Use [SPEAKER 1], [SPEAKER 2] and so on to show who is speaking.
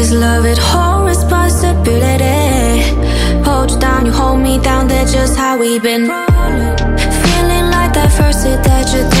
[SPEAKER 1] Cause love it whole responsibility. Hold you down, you hold me down, that's just how we've been. Feeling like that first hit that you did